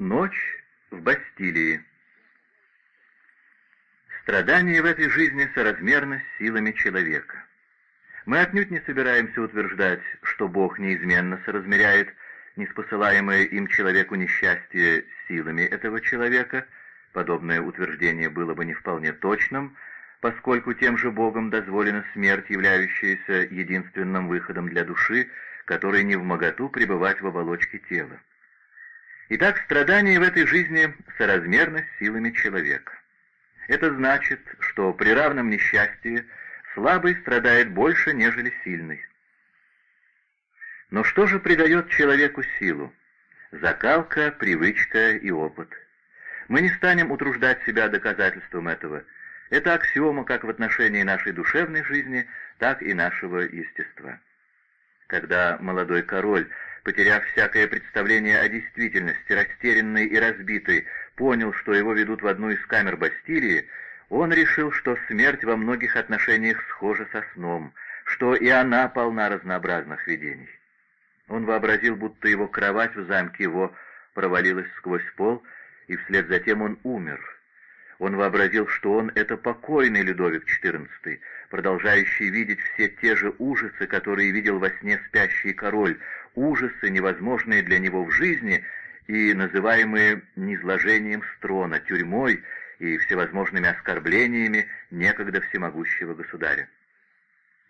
Ночь в Бастилии. Страдания в этой жизни соразмерны с силами человека. Мы отнюдь не собираемся утверждать, что Бог неизменно соразмеряет неспосылаемое им человеку несчастье силами этого человека. Подобное утверждение было бы не вполне точным, поскольку тем же Богом дозволена смерть, являющаяся единственным выходом для души, которой не в моготу пребывать в оболочке тела. Итак, страдания в этой жизни соразмерны с силами человека. Это значит, что при равном несчастье слабый страдает больше, нежели сильный. Но что же придает человеку силу? Закалка, привычка и опыт. Мы не станем утруждать себя доказательством этого. Это аксиома как в отношении нашей душевной жизни, так и нашего естества. Когда молодой король потеряв всякое представление о действительности, растерянный и разбитый, понял, что его ведут в одну из камер Бастилии, он решил, что смерть во многих отношениях схожа со сном, что и она полна разнообразных видений. Он вообразил, будто его кровать в замке его провалилась сквозь пол, и вслед за тем он умер. Он вообразил, что он — это покойный Людовик XIV, продолжающий видеть все те же ужасы, которые видел во сне спящий король, ужасы, невозможные для него в жизни и называемые низложением строна, тюрьмой и всевозможными оскорблениями некогда всемогущего государя.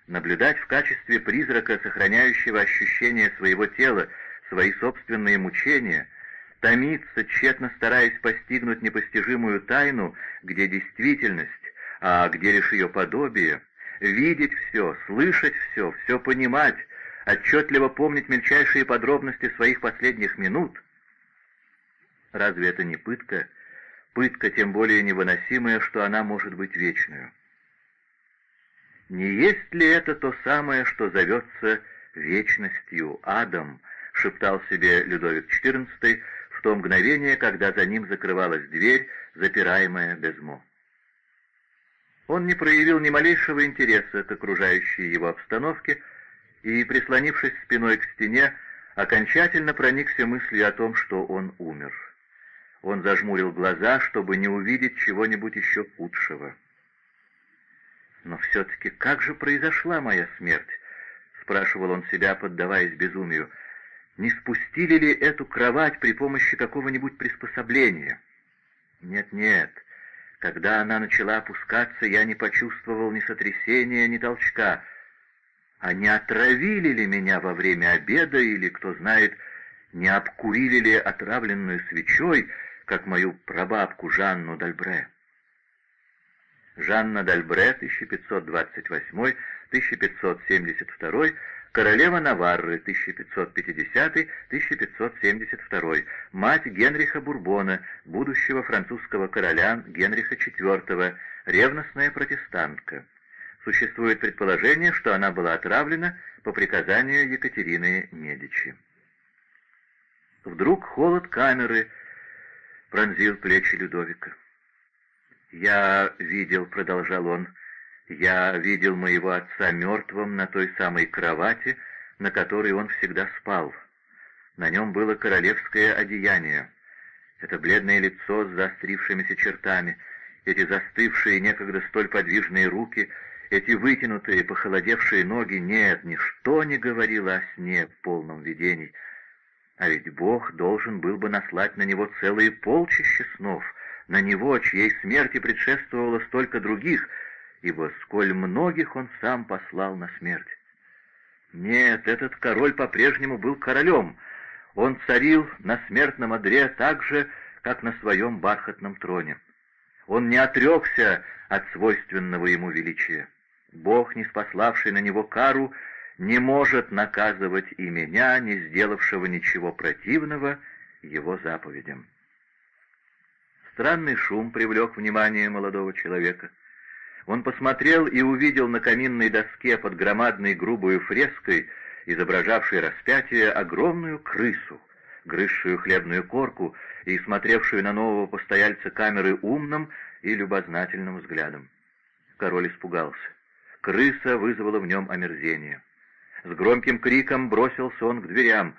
Наблюдать в качестве призрака, сохраняющего ощущение своего тела, свои собственные мучения, томиться, тщетно стараясь постигнуть непостижимую тайну, где действительность, а где лишь ее подобие, видеть все, слышать все, все понимать, отчетливо помнить мельчайшие подробности своих последних минут. Разве это не пытка? Пытка тем более невыносимая, что она может быть вечную. Не есть ли это то самое, что зовется вечностью, адом, шептал себе Людовик XIV в то мгновение, когда за ним закрывалась дверь, запираемая безмо. Он не проявил ни малейшего интереса к окружающей его обстановке, и, прислонившись спиной к стене, окончательно проникся мыслью о том, что он умер. Он зажмурил глаза, чтобы не увидеть чего-нибудь еще худшего. «Но все-таки как же произошла моя смерть?» — спрашивал он себя, поддаваясь безумию. «Не спустили ли эту кровать при помощи какого-нибудь приспособления?» «Нет-нет, когда она начала опускаться, я не почувствовал ни сотрясения, ни толчка». А не отравили ли меня во время обеда или, кто знает, не обкурили ли отравленную свечой, как мою прабабку Жанну Дальбре? Жанна Дальбре, 1528-1572, королева Наварры, 1550-1572, мать Генриха Бурбона, будущего французского короля Генриха IV, ревностная протестантка. Существует предположение, что она была отравлена по приказанию Екатерины Медичи. Вдруг холод камеры пронзил плечи Людовика. «Я видел», — продолжал он, — «я видел моего отца мертвым на той самой кровати, на которой он всегда спал. На нем было королевское одеяние. Это бледное лицо с заострившимися чертами, эти застывшие некогда столь подвижные руки — эти вытянутые, похолодевшие ноги, нет, ничто не говорило о сне в полном видении. А ведь Бог должен был бы наслать на него целые полчища снов, на него, чьей смерти предшествовало столько других, ибо сколь многих он сам послал на смерть. Нет, этот король по-прежнему был королем. Он царил на смертном одре так же, как на своем бархатном троне. Он не отрекся от свойственного ему величия. Бог, не спаславший на него кару, не может наказывать и меня, не сделавшего ничего противного, его заповедям. Странный шум привлек внимание молодого человека. Он посмотрел и увидел на каминной доске под громадной грубой фреской, изображавшей распятие, огромную крысу, грызшую хлебную корку и смотревшую на нового постояльца камеры умным и любознательным взглядом. Король испугался. Крыса вызвала в нем омерзение. С громким криком бросился он к дверям.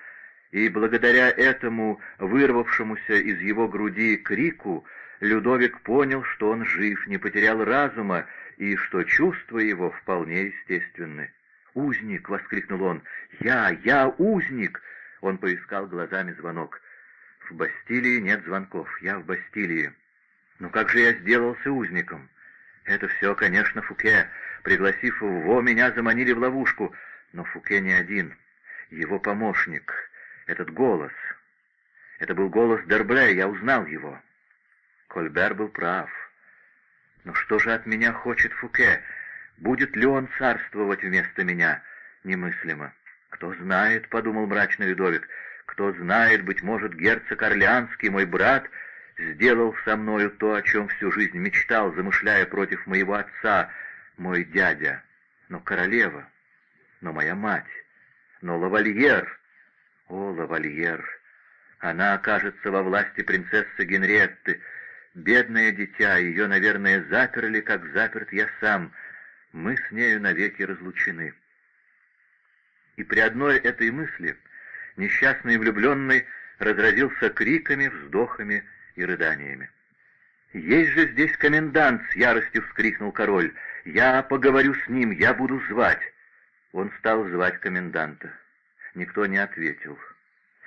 и благодаря этому вырвавшемуся из его груди крику Людовик понял, что он жив, не потерял разума и что чувства его вполне естественны. «Узник!» — воскликнул он. «Я! Я узник!» Он поискал глазами звонок. «В Бастилии нет звонков. Я в Бастилии. Но как же я сделался узником?» «Это все, конечно, Фуке. Пригласив его, меня заманили в ловушку. Но Фуке не один. Его помощник. Этот голос. Это был голос Дербле, я узнал его». Кольбер был прав. «Но что же от меня хочет Фуке?» Будет ли он царствовать вместо меня? Немыслимо. Кто знает, — подумал мрачный Людовик, — кто знает, быть может, герцог Орлеанский, мой брат, сделал со мною то, о чем всю жизнь мечтал, замышляя против моего отца, мой дядя. Но королева, но моя мать, но лавальер, о, лавальер, она окажется во власти принцессы Генриетты, бедное дитя, ее, наверное, заперли, как заперт я сам — мы с нею навеки разлучены. И при одной этой мысли несчастный влюбленный разразился криками, вздохами и рыданиями. «Есть же здесь комендант!» — с яростью вскрикнул король. «Я поговорю с ним, я буду звать!» Он стал звать коменданта. Никто не ответил.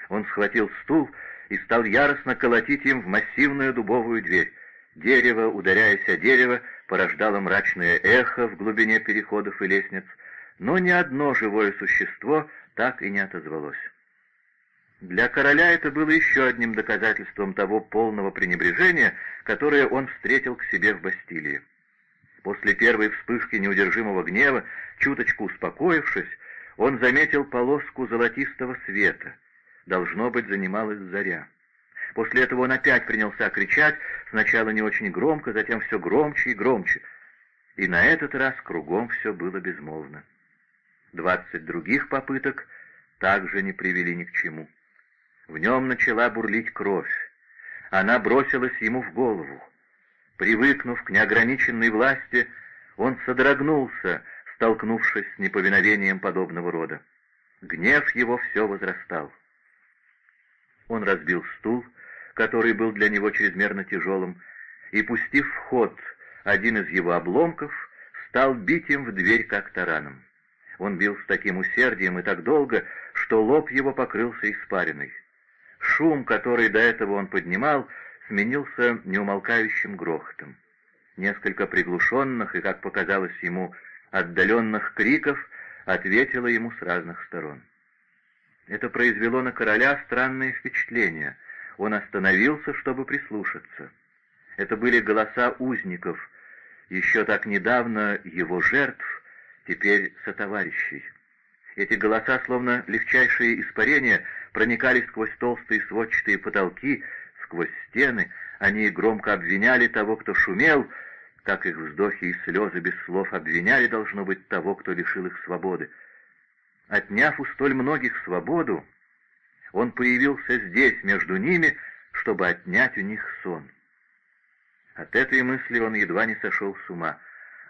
Он схватил стул и стал яростно колотить им в массивную дубовую дверь. Дерево, ударяясь о дерево, порождало мрачное эхо в глубине переходов и лестниц, но ни одно живое существо так и не отозвалось. Для короля это было еще одним доказательством того полного пренебрежения, которое он встретил к себе в Бастилии. После первой вспышки неудержимого гнева, чуточку успокоившись, он заметил полоску золотистого света. Должно быть, занималась заря. После этого он опять принялся кричать, сначала не очень громко, затем все громче и громче. И на этот раз кругом все было безмолвно. Двадцать других попыток также не привели ни к чему. В нем начала бурлить кровь. Она бросилась ему в голову. Привыкнув к неограниченной власти, он содрогнулся, столкнувшись с неповиновением подобного рода. Гнев его все возрастал. Он разбил стул, который был для него чрезмерно тяжелым, и, пустив в ход один из его обломков, стал бить им в дверь как тараном. Он бил с таким усердием и так долго, что лоб его покрылся испариной. Шум, который до этого он поднимал, сменился неумолкающим грохотом. Несколько приглушенных и, как показалось ему, отдаленных криков ответило ему с разных сторон. Это произвело на короля странное впечатление — он остановился, чтобы прислушаться. Это были голоса узников, еще так недавно его жертв, теперь сотоварищей. Эти голоса, словно легчайшие испарения, проникали сквозь толстые сводчатые потолки, сквозь стены, они громко обвиняли того, кто шумел, как их вздохи и слезы без слов обвиняли, должно быть, того, кто лишил их свободы. Отняв у столь многих свободу, он появился здесь, между ними, чтобы отнять у них сон. От этой мысли он едва не сошел с ума.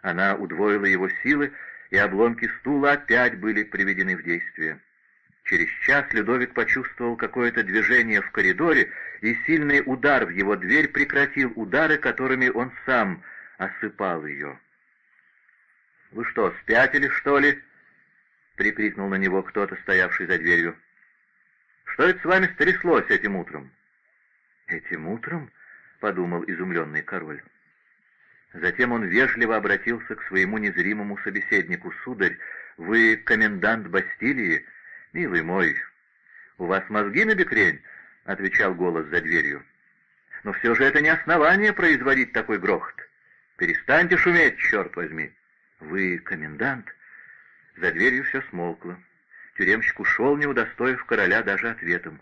Она удвоила его силы, и обломки стула опять были приведены в действие. Через час Людовик почувствовал какое-то движение в коридоре, и сильный удар в его дверь прекратил удары, которыми он сам осыпал ее. «Вы что, спятили, что ли?» — прикрикнул на него кто-то, стоявший за дверью. Что это с вами стряслось этим утром?» «Этим утром?» — подумал изумленный король. Затем он вежливо обратился к своему незримому собеседнику. «Сударь, вы комендант Бастилии? Милый мой, у вас мозги на бекрень?» — отвечал голос за дверью. «Но все же это не основание производить такой грохот. Перестаньте шуметь, черт возьми!» «Вы комендант?» За дверью все смолкло. Тюремщик ушел, не удостоив короля даже ответом.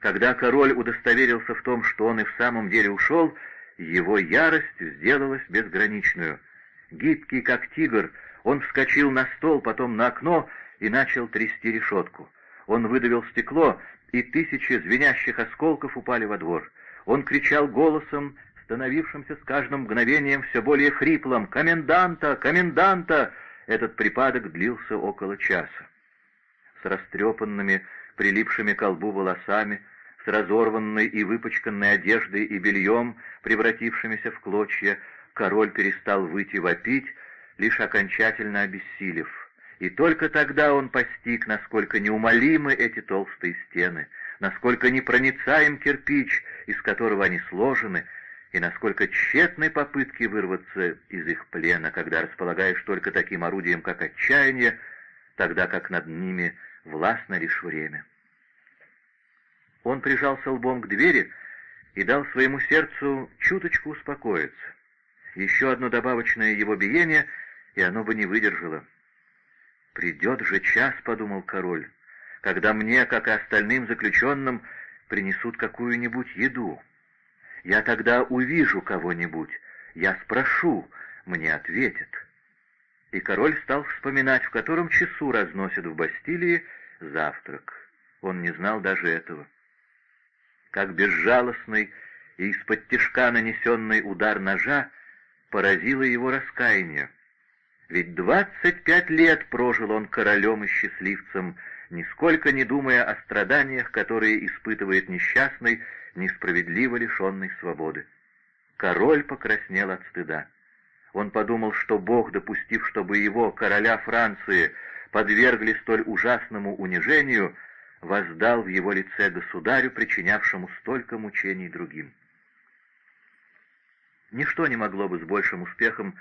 Когда король удостоверился в том, что он и в самом деле ушел, его ярость сделалась безграничную. Гибкий, как тигр, он вскочил на стол, потом на окно и начал трясти решетку. Он выдавил стекло, и тысячи звенящих осколков упали во двор. Он кричал голосом, становившимся с каждым мгновением все более хриплым «Коменданта! Коменданта!» Этот припадок длился около часа с растрепанными, прилипшими к колбу волосами, с разорванной и выпачканной одеждой и бельем, превратившимися в клочья, король перестал выйти вопить, лишь окончательно обессилев. И только тогда он постиг, насколько неумолимы эти толстые стены, насколько непроницаем кирпич, из которого они сложены, и насколько тщетны попытки вырваться из их плена, когда располагаешь только таким орудием, как отчаяние, тогда как над ними властно лишь время. Он прижался лбом к двери и дал своему сердцу чуточку успокоиться. Еще одно добавочное его биение, и оно бы не выдержало. «Придет же час», — подумал король, — «когда мне, как и остальным заключенным, принесут какую-нибудь еду. Я тогда увижу кого-нибудь, я спрошу, мне ответят». И король стал вспоминать, в котором часу разносят в Бастилии завтрак. Он не знал даже этого. Как безжалостный и из-под тишка нанесенный удар ножа поразило его раскаяние. Ведь двадцать пять лет прожил он королем и счастливцем, нисколько не думая о страданиях, которые испытывает несчастный, несправедливо лишенный свободы. Король покраснел от стыда. Он подумал, что Бог, допустив, чтобы его, короля Франции, подвергли столь ужасному унижению, воздал в его лице государю, причинявшему столько мучений другим. Ничто не могло бы с большим успехом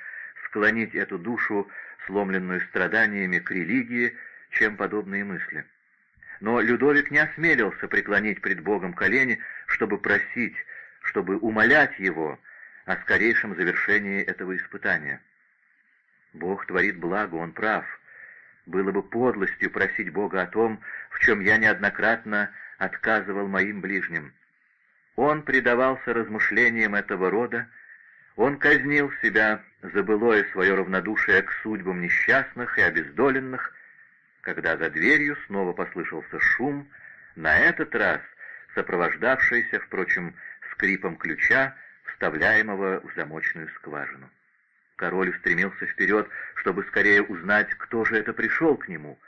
склонить эту душу, сломленную страданиями, к религии, чем подобные мысли. Но Людовик не осмелился преклонить пред Богом колени, чтобы просить, чтобы умолять его о скорейшем завершении этого испытания. Бог творит благо, Он прав. Было бы подлостью просить Бога о том, в чем я неоднократно отказывал моим ближним. Он предавался размышлениям этого рода, он казнил себя за былое свое равнодушие к судьбам несчастных и обездоленных, когда за дверью снова послышался шум, на этот раз сопровождавшийся, впрочем, скрипом ключа, вставляемого в замочную скважину. Король устремился вперед, чтобы скорее узнать, кто же это пришел к нему,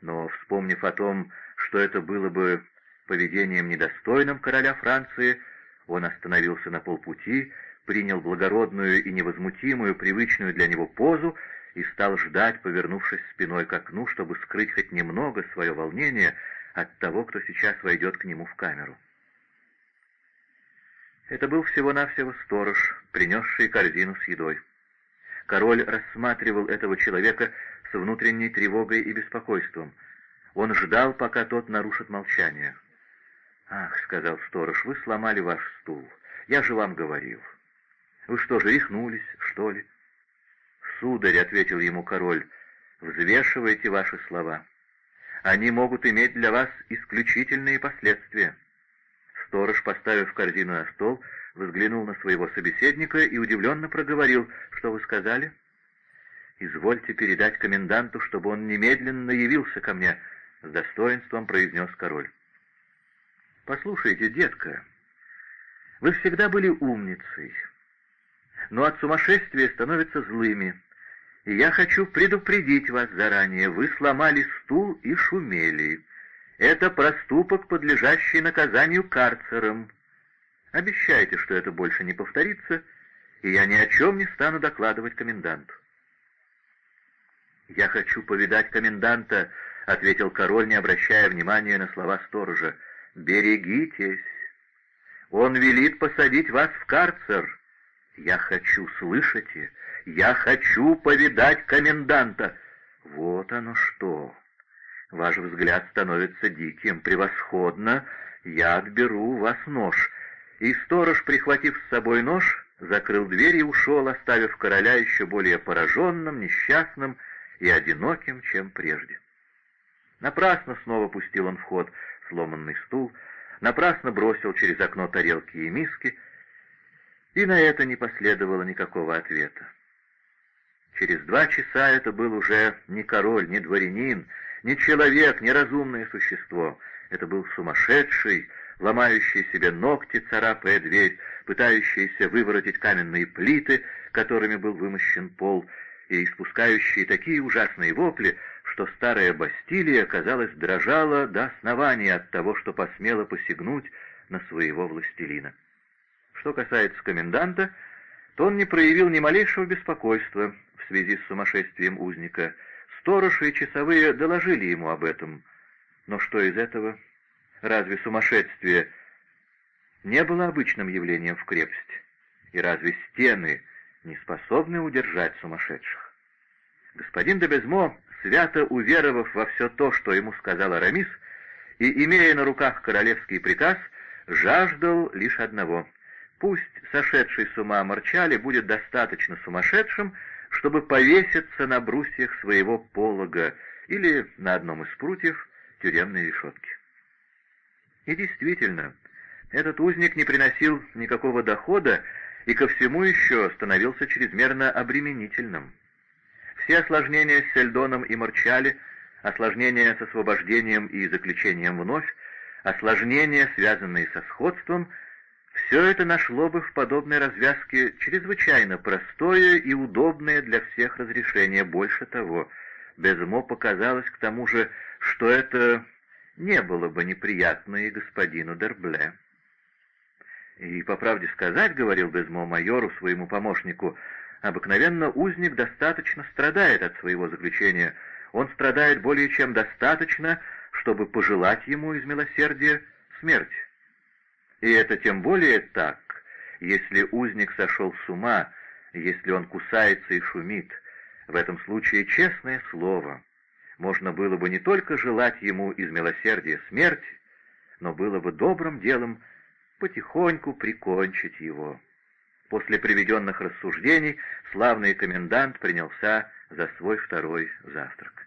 но, вспомнив о том, что это было бы поведением недостойным короля Франции, он остановился на полпути принял благородную и невозмутимую, привычную для него позу и стал ждать, повернувшись спиной к окну, чтобы скрыть хоть немного свое волнение от того, кто сейчас войдет к нему в камеру. Это был всего-навсего сторож, принесший корзину с едой. Король рассматривал этого человека с внутренней тревогой и беспокойством. Он ждал, пока тот нарушит молчание. «Ах», — сказал сторож, — «вы сломали ваш стул. Я же вам говорил». Вы что же, рехнулись, что ли? Сударь, — ответил ему король, — взвешивайте ваши слова. Они могут иметь для вас исключительные последствия. Сторож, поставив корзину на стол, взглянул на своего собеседника и удивленно проговорил, что вы сказали? «Извольте передать коменданту, чтобы он немедленно явился ко мне», — с достоинством произнес король. «Послушайте, детка, вы всегда были умницей, но от сумасшествия становятся злыми. И я хочу предупредить вас заранее, вы сломали стул и шумели. Это проступок, подлежащий наказанию карцером. Обещайте, что это больше не повторится, и я ни о чем не стану докладывать коменданту. «Я хочу повидать коменданта», — ответил король, не обращая внимания на слова сторожа. «Берегитесь! Он велит посадить вас в карцер». «Я хочу, слышите? Я хочу повидать коменданта!» «Вот оно что! Ваш взгляд становится диким, превосходно! Я отберу у вас нож!» И сторож, прихватив с собой нож, закрыл дверь и ушел, оставив короля еще более пораженным, несчастным и одиноким, чем прежде. Напрасно снова пустил он в ход сломанный стул, напрасно бросил через окно тарелки и миски — и на это не последовало никакого ответа. Через два часа это был уже не король, не дворянин, не человек, не разумное существо. Это был сумасшедший, ломающий себе ногти, царапая дверь, пытающийся выворотить каменные плиты, которыми был вымощен пол, и испускающий такие ужасные вопли, что старая Бастилия, казалось, дрожала до основания от того, что посмела посягнуть на своего властелина. Что касается коменданта, то он не проявил ни малейшего беспокойства в связи с сумасшествием узника. Сторожи и часовые доложили ему об этом. Но что из этого? Разве сумасшествие не было обычным явлением в крепости? И разве стены не способны удержать сумасшедших? Господин де Безмо, свято уверовав во все то, что ему сказал Арамис, и, имея на руках королевский приказ, жаждал лишь одного — Пусть сошедший с ума Марчали будет достаточно сумасшедшим, чтобы повеситься на брусьях своего полога или на одном из прутьев тюремной решетки. И действительно, этот узник не приносил никакого дохода и ко всему еще становился чрезмерно обременительным. Все осложнения с Сельдоном и Марчали, осложнения с освобождением и заключением вновь, осложнения, связанные со сходством — все это нашло бы в подобной развязке чрезвычайно простое и удобное для всех разрешение. Больше того, Безмо показалось к тому же, что это не было бы неприятно и господину Дербле. И, по правде сказать, — говорил Безмо майору, своему помощнику, — обыкновенно узник достаточно страдает от своего заключения. Он страдает более чем достаточно, чтобы пожелать ему из милосердия смерти. И это тем более так, если узник сошел с ума, если он кусается и шумит. В этом случае, честное слово, можно было бы не только желать ему из милосердия смерти, но было бы добрым делом потихоньку прикончить его. После приведенных рассуждений славный комендант принялся за свой второй завтрак.